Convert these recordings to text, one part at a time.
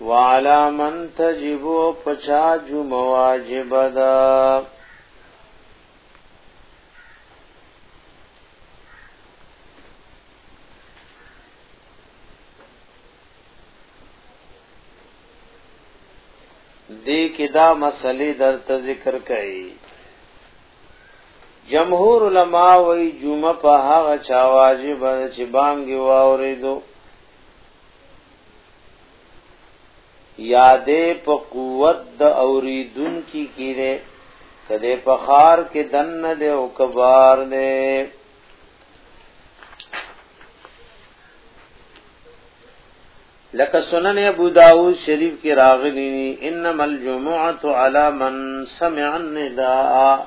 وعلى من تجب پچا جمع واجب دا دی کې دا مسلې درته ذکر کړي جمهور علما وی جمعه په هغه چا واجب چې بانګي واوریدو یادې په قوت د اوریدون کی کیره کده په خار کې دن دې او کبار دې لکه سنن ابو داود شریف کې راغلی انما الجمعه علی من سمع النداء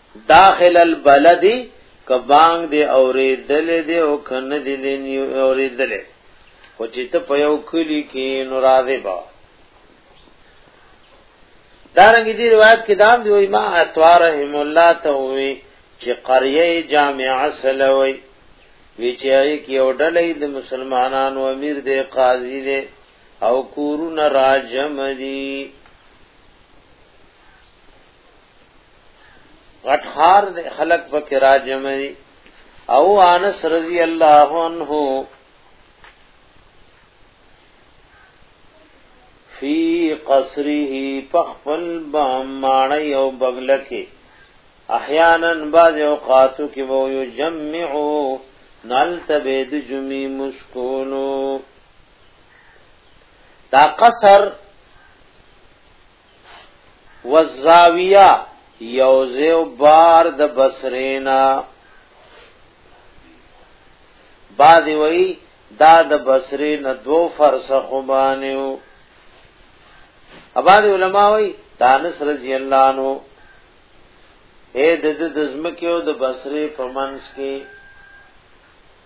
داخل البلد که بانګ دی اوریدل دی او کنه دی دی اوریدل خو چې ته په یو کلی کې نو راځي با دارنګ دې روایت کې دام دی وای ما اتوار هم الله ته وی چې قريه جامعه سلوي وی چې ای کې او ډلې د مسلمانانو امیر دی قاضي دی او کورونه راجم دي غټ خار د خلق په کرا جمعي او انس رضی الله عنه فی قصره پخپل بامانه او بغلکه احیانا بعض اوقاتو کې وو یو جمعو نل تبید جمی مشکولو دا قصر والزاویه یوزیو بار د بصرینا بعد وی دا د بصری نه دو فرسخ باندې اباد علماء وی دانس رضی الله عنه اے د د دزمکیو د بصری پمنس کې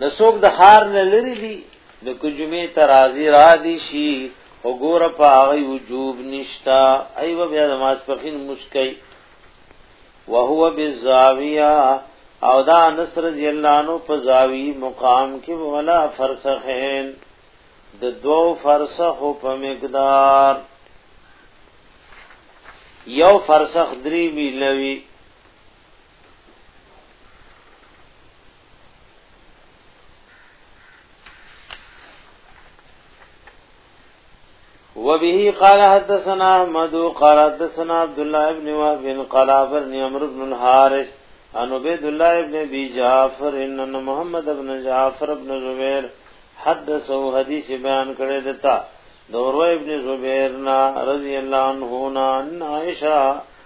نسوک د خار نه لري دي نو کو جمعه ترازی را دي شي او ګور په هغه وجوب نشتا ایو بیا د ماسپخین مشکای وهو بالزاویه او دا نصر رضی الله عنه په زاوی مقام کې ولا فرسخین د دو فرسخ په مقدار یو فرسخ درې میلوي وبه قال حدثنا احمد قال حدثنا عبد الله بن وهب قال عبر بن عمرو بن الحارث ان عبید الله ابن ابي جعفر ان محمد ابن جعفر ابن زبير حدث او حديث بیان کړی دتا دورو ابن زبير نا رضی الله عنه نا عائشہ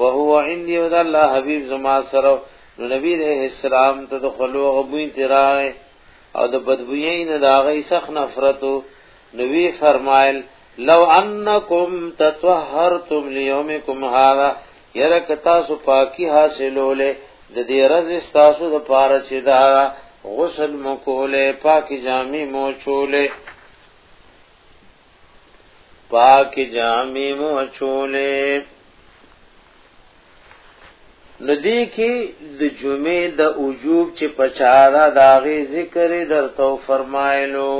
وهو عندي ود الله حبيب زما سره نو نبی عليه السلام ته دخلو غبوین تیرای او د بدبوی نه داغی سخ نفرتو نوی فرمایل لو انکم تطهرتم ليومکم هذا يرک تاسو پاکي حاصلوله د دې رز تاسو د پاره چې دا غسل مکوله پاکي جامې مو چوله پاک جامې مو چولې ندی کې د جمعې د وجوب چې پچارا داغه ذکر درته فرمایلو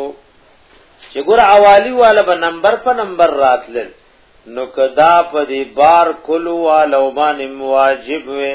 چې ګور اوالی والا به نمبر په نمبر راتلل نو کدا په دې بار کولو والو باندې واجب وي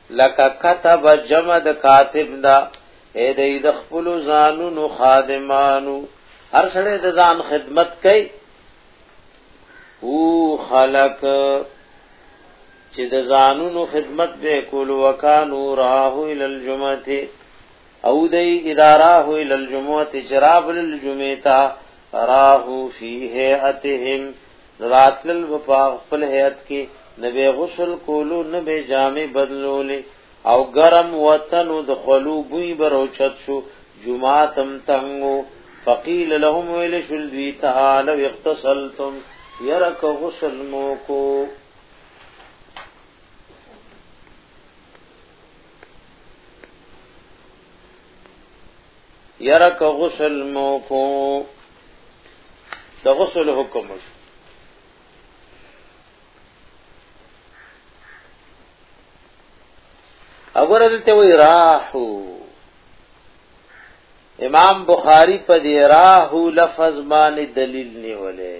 لکه کتب جمع د کاتب دا اې د د خپل ځانونو خادمانو هر سړی د ځان خدمت کوي او خلق چې د ځانونو خدمت به کول وکانو راه ال الجمعه او دی اداره هو ال الجمعه جراب للجمعه تا راه فی هیئتهم راتل و په خپل هیئت کې نبی غسل کولو نبی جامع بدلولې او گرم وطن دخلو بوی بروچت شو جمعاتم تنگو فقیل لهم ویل شل دوی تعالو اقتصلتم یرک غسل موکو یره که غسل مو کو د غسل حکم شو اگر دلته وی راحو امام بخاری په دی راحو لفظ باندې دلیل نیولې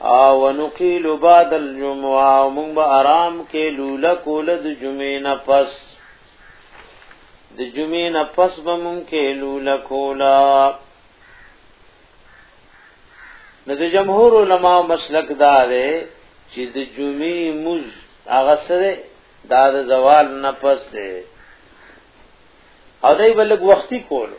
او نقیل بعد الجمعه او موږ به آرام کې لوله کول د جمعې نه پس د جمعې نه پس به موږ کې لوله کولا نو د جمهور علما مسلک دا دی چې د جمعې موز هغه سره دا د زوال نه پس دی او دای بلګ وختي کولو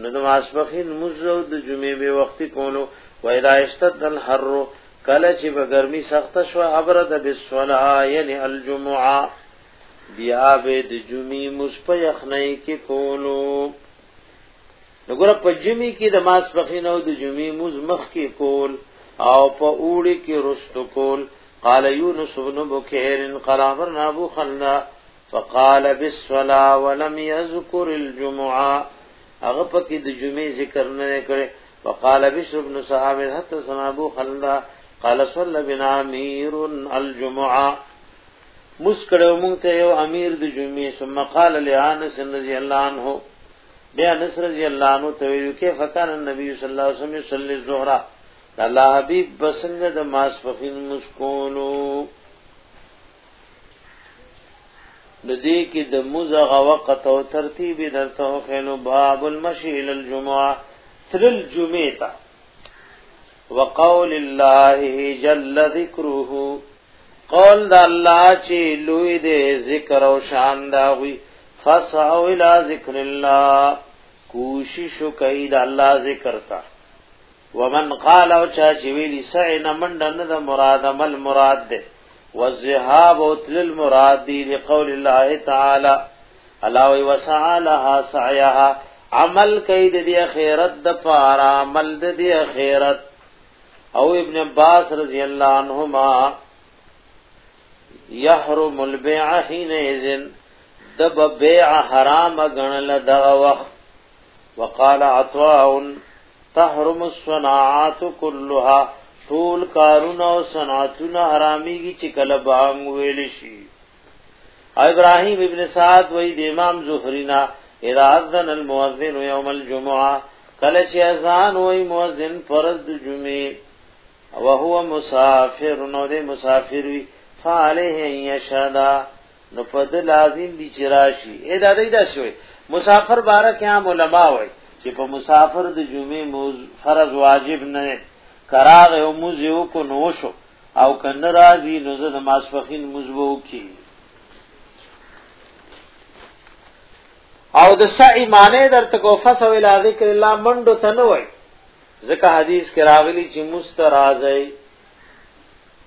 نو د ماسپخین مزو د جمعې به وخت کولو و اذا اشتد الحر کله چې به ګرمي سخت شو ابرد بالصلاه یعنی الجمعه بیا به د جمعې مصپه یخنۍ کې کولو نګوره په جمعې کې د ماسپخین او د جمعې مز مخ کې کول او په اوړي کې رستو کول قال یونس بن بکیر قال امرنا ابو خلنا فقال بالصلاه ولم يذكر الجمعه هغه پکې د جمعې ذکر نه کړي وقال بشر بن صاحب حتى سمع ابو خلدا قال صلى بنا امير الجمعه مسکړو مونږ ته یو امیر د جمعې ثم قال لانس رضی الله عنه بیا انس رضی الله عنه ته ویل کې فکان النبي صلی الله علیه وسلم صلی الظهر الله حبیب بسنګ د ماسفقین مسکولو د دې کې د مزغه وقت او ترتیب درته خلو باب المشي الى الجمعه تر الجمعه تا وقول الله جل ذکره قول د الله چې لوی دې ذکر او شان دا وي فسعوا الى ذکر الله کوشش کوي د الله ذکر ته ومن قال او چا چې ویلی سعی نه منډه نه د مراد عمل مراد ده والذهاب او تل المراد دی لقول الله تعالی الله وی وسعلها سعيها عمل کوي د دې اخرت د پاره عمل د دې اخرت او ابن عباس رضی الله عنهما يحرم البيع حين اذن دب بيع حرام غنل دغه وخت وقال عطاء تحرم الصناعات كلها ټول کارونه او صنعتونه حراميږي چې کله بانګ ویل شي ابراهيم ابن سعد وې د امام زهرينا اذا اذن المؤذن يوم الجمعه کله چې اذان وې مؤذن فرض د جمعې او هو مسافر نو دې مسافر وي فعليه يشهدا نو په د لازم دي چې راشي اې دا دې دا شوی مسافر باره کې عام علما وای چې په مسافر د جمعې موز فرض واجب نه کراغ او موز یو کو نو شو او کنه راځي نو زه د ماسفخین موز وو کی او د سعی معنی درته کو فسو الی ذکر الله منډو تنوي ځکه حدیث کې راغلی چې مسترازی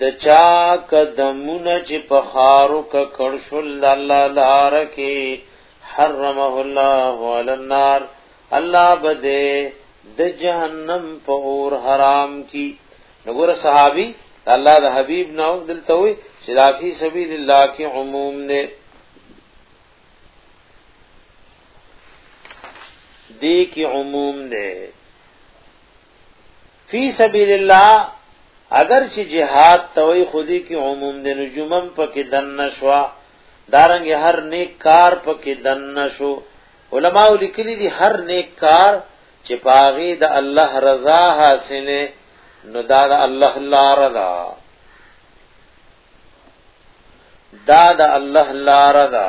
د چا قدمونه چې په خارو ک کړ شول الله لار کې حرمه الله علی النار الله بده د جهنم په اور حرام کی نګور صحابي الله د حبيب نو دلته وي چې لافي سبيل الله کې عموم نه دی کې عموم نه فی سبیل الله اگر چې جهاد توي خودي کې عموم د نجومم پکې دن نشوا دارنګ هر نیک کار پکې دن نشو علما لیکلي دي هر نیک کار چې پاغي د الله رضا حاصله نو دا د الله لار ده دا د الله لار ده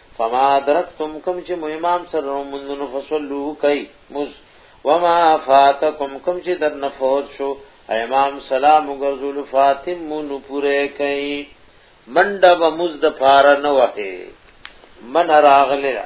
فما درکتم کم چې مو امام سره رومندونو فصلو کوي مز وما فاتکم کم چې در نفوت شو امام سلام ګرځول فاطم مونو پوره کوي منډه به مز د پار نه وه من راغله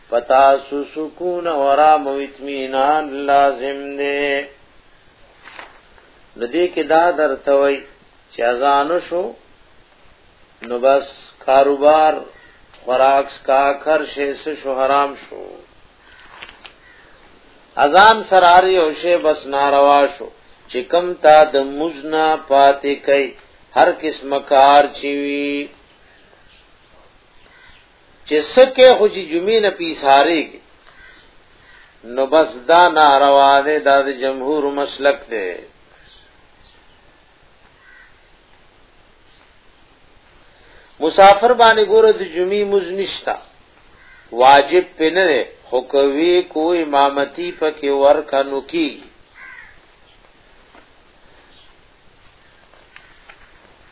پتا سو سکون او آرام او اطمینان لازم دی ندی کې دا درته وای چې اذان شو نو بس کاروبار خوراک کا خر شې شو حرام شو اذان سراری او شی بس ناروا شو چې کم تا د مزنا پاتې کئ هر قسم کار چی وی چې سکه خو چې جمعې نه پیسارېږي نو بس دا ناروا ده دا د جمهور مسلک ده مسافر باندې ګوره د جمعې مز نشتا واجب پنه ده خو کوي کو امامتی پکې ورکا نو کی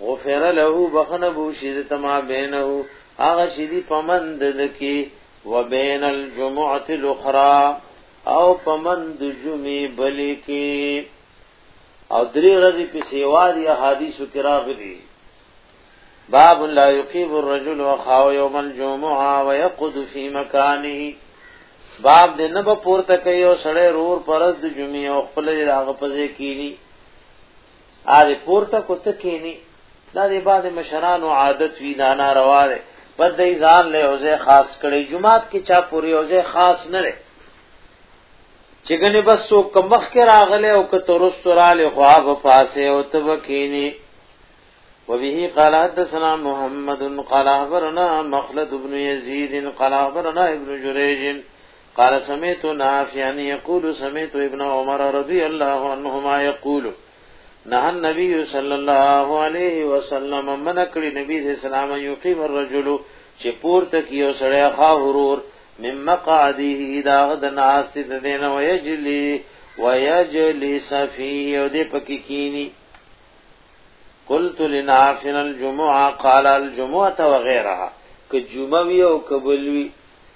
غفر له بخنه بو شید تما بینه هغه شیدی پمند دکی وبین الجمعه الاخرى او پمند جمعه بلی کی او درې ورځې په سیوا دی حدیثو کې راغلي باب لا یقیب الرجل وخاو یوم الجمعه ويقود فی مکانه باب دې نه په پورته کوي او سړی رور پرز د جمعې او خپل راغ پځې کینی آده پورته کوته کینی دا د بعد مشرانو عادت وی دا ناروا ده په دې ځان له اوځه خاص کړي جمعات کې چا پوری اوځه خاص نه لري چې ګنې بس سو کمخ کې راغله او که ترست را له خواب پاسه او تبکینی وبه قال حدثنا محمد قال اخبرنا مخلد بن يزيد قال اخبرنا ابن جريج قال سمعت نافعا يقول سمعت ابن عمر رضي الله عنهما يقول نهى النبي صلى الله عليه وسلم من کړي نبی صلی الله علیه یقیم الرجل چې پورته کیو سړی خا حرور مم مقعده دا غد ناست د دین او یجلی ويجلس فيه او دې پکې کینی قلت لنافن الجمعه قال الجمعه وغيرها که جمعه وی او قبول وی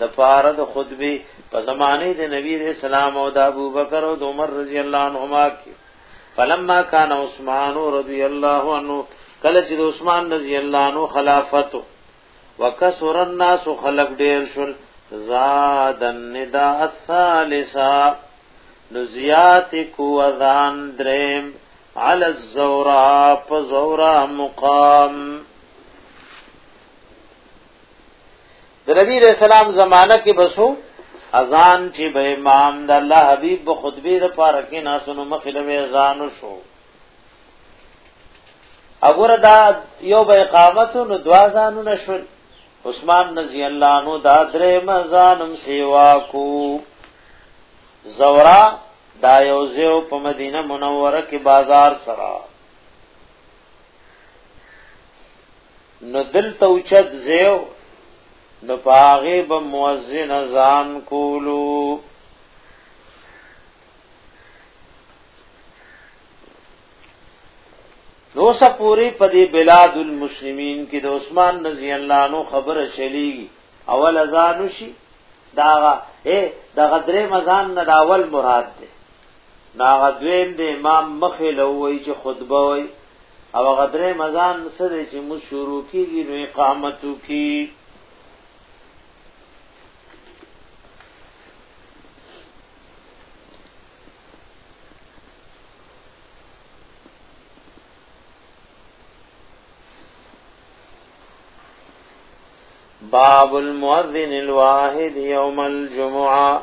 د پاره د خطبه په زمانه د نبی رسول الله او د ابوبکر او د عمر رضی الله عنهما کې فلما کان عثمان رضی الله عنه کله چې عثمان رضی الله عنه خلافت وکسر الناس خلق ډیر شول زاد النداء الثالثه نزیات کو اذان دریم علی الزورا فزورا مقام د نبی رسول سلام زمانہ کې بسو اذان چې به امام د الله حبیب په خطبه د پاره کې ناسونو مخې له اذان شو اګوره دا یو به اقامت نو دوا ځانو نشول عثمان رضی الله عنه دا درې مزانم سیوا کو زورا دا یو زیو په مدینه منوره کې بازار سره نو دلته اوچت زیو نو پاغه به مؤذن اذان کولو نو سپوري په دې بلاد المسلمین کې د عثمان رضی الله عنه خبره چلیږي اول اذان شي داغه اے دغه درې مزان نه داول مراد ده ناغه دویم د امام مخې لوی چې خطبه وای او غدرې مزان سره چې مو شروع کیږي نو اقامت کی باب المؤذن الواحد يوم الجمعه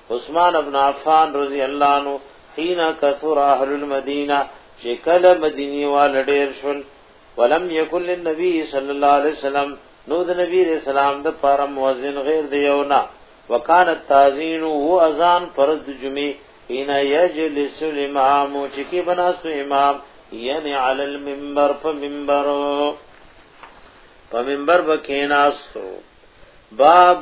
عثمان ابن عفان رضی الله عنه حين كثر اهل المدينه چې کله مدینه وال ډیر شول ولم يكن للنبي صلى الله عليه وسلم نو د نبی رسول سلام د پار مؤذن غیر دی یو نه وکان التازین او اذان فرض جمعه حين يجلس الامام چې کې بناست امام یعنی علی المنبر فمنبر فمنبر بکیناستو باب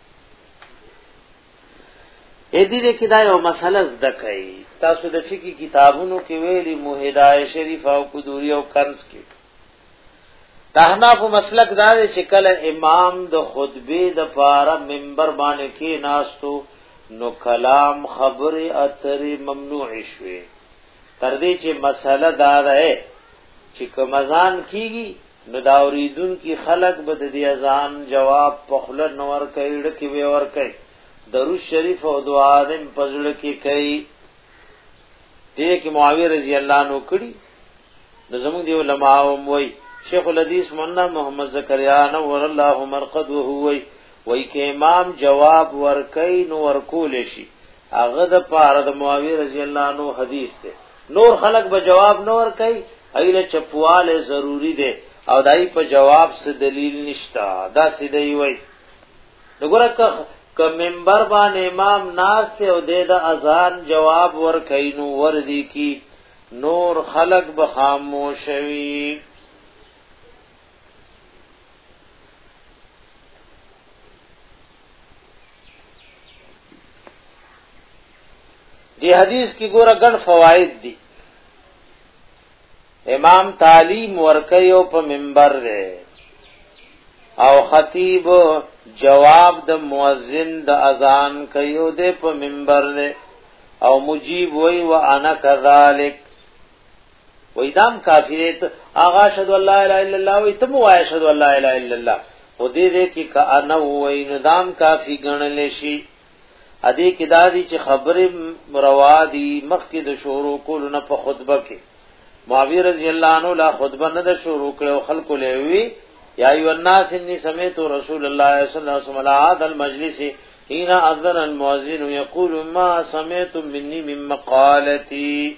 اې دې دې کې دا یو مسله زده کوي تاسو د فقہی کتابونو کې ویلي موهدای شریف او قدوری او کنز کې تحناف مسلک دا دی چې کله امام د خطبه د پاره منبر باندې کې ناستو نو کلام خبره اترې ممنوع شوه تر دې چې مسله دا ده چې کمزان کیږي نو دا اوریدون کی خلق به د دې اذان جواب په خله نور کوي ډکی به ور کوي درو شریف او دعا دم پزړ کی کوي دې کې معاویه رضی الله نو کړي د زموږ دی علماء هم وای شیخ الحدیث مولانا محمد زکریا نور الله مرقد وهو وای وای کې امام جواب ور کوي نو ور کول شي هغه د پاره د معاویه رضی الله نو حدیث ته نور خلق به جواب نور کوي ایله چپواله ضروری ده او دای په جواب څه دلیل نشتا دا څه دی وای وګوره ک منبر باندې امام ناس ته او د اذان جواب ور کینو ور دی کی نور خلق به خاموش وي دی حدیث کې ګوره ګڼ فواید دي امام تعلیم ورکیو په منبر دی او خطیب جواب د مؤذن د اذان کيو د په منبر له او مجيب وای و انا كذلك وای دام کافریت اغا شهد الله الا الا الله وای تم وای شهد الله الا الا الله او دې دې کې کا انا وای نو دام کافی ګڼل شي ادي کې دا دي چې خبره مروا دي مخکې د شروع کول نه په خطبه کې معاویه رضی الله عنه لا خطبه نه د شروع کړو خلکو لوي یا ایو الناس انی سمعت رسول الله صلی الله علیه وسلم عاد المجلس حين اذن المؤذن يقول ما سمعتم مني من مقالتي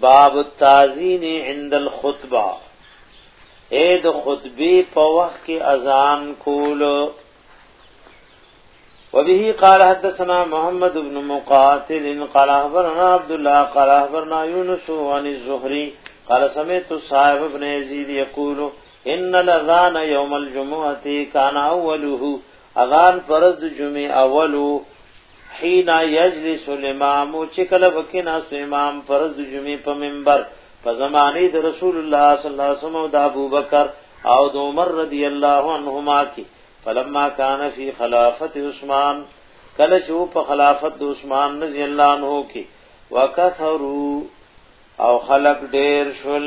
باب التاذین عند الخطبه اے د خطبی په وخت کې اذان کول و به قال حدثنا محمد بن مقاتل قال اخبرنا عبد الله قال اخبرنا يونس عن الزهري قال سمعت صاحب بن يزيد يقول ان الاذان يوم الجمعه كان اوله اغان فرض جمعه اولو حين يجلس الامام چې کله وکینا سو امام فرض جمعه په منبر په زمانه د رسول الله صلی الله علیه وسلم او د ابوبکر او د عمر رضی الله عنهما کې فلما كان في خلافت عثمان کله چې په خلافت د عثمان رضی الله عنه کې وکثروا او خلق ډیر شول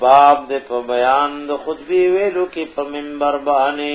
باب د په بیان د خطبه ویلو کې په منبر باندې